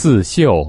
刺绣。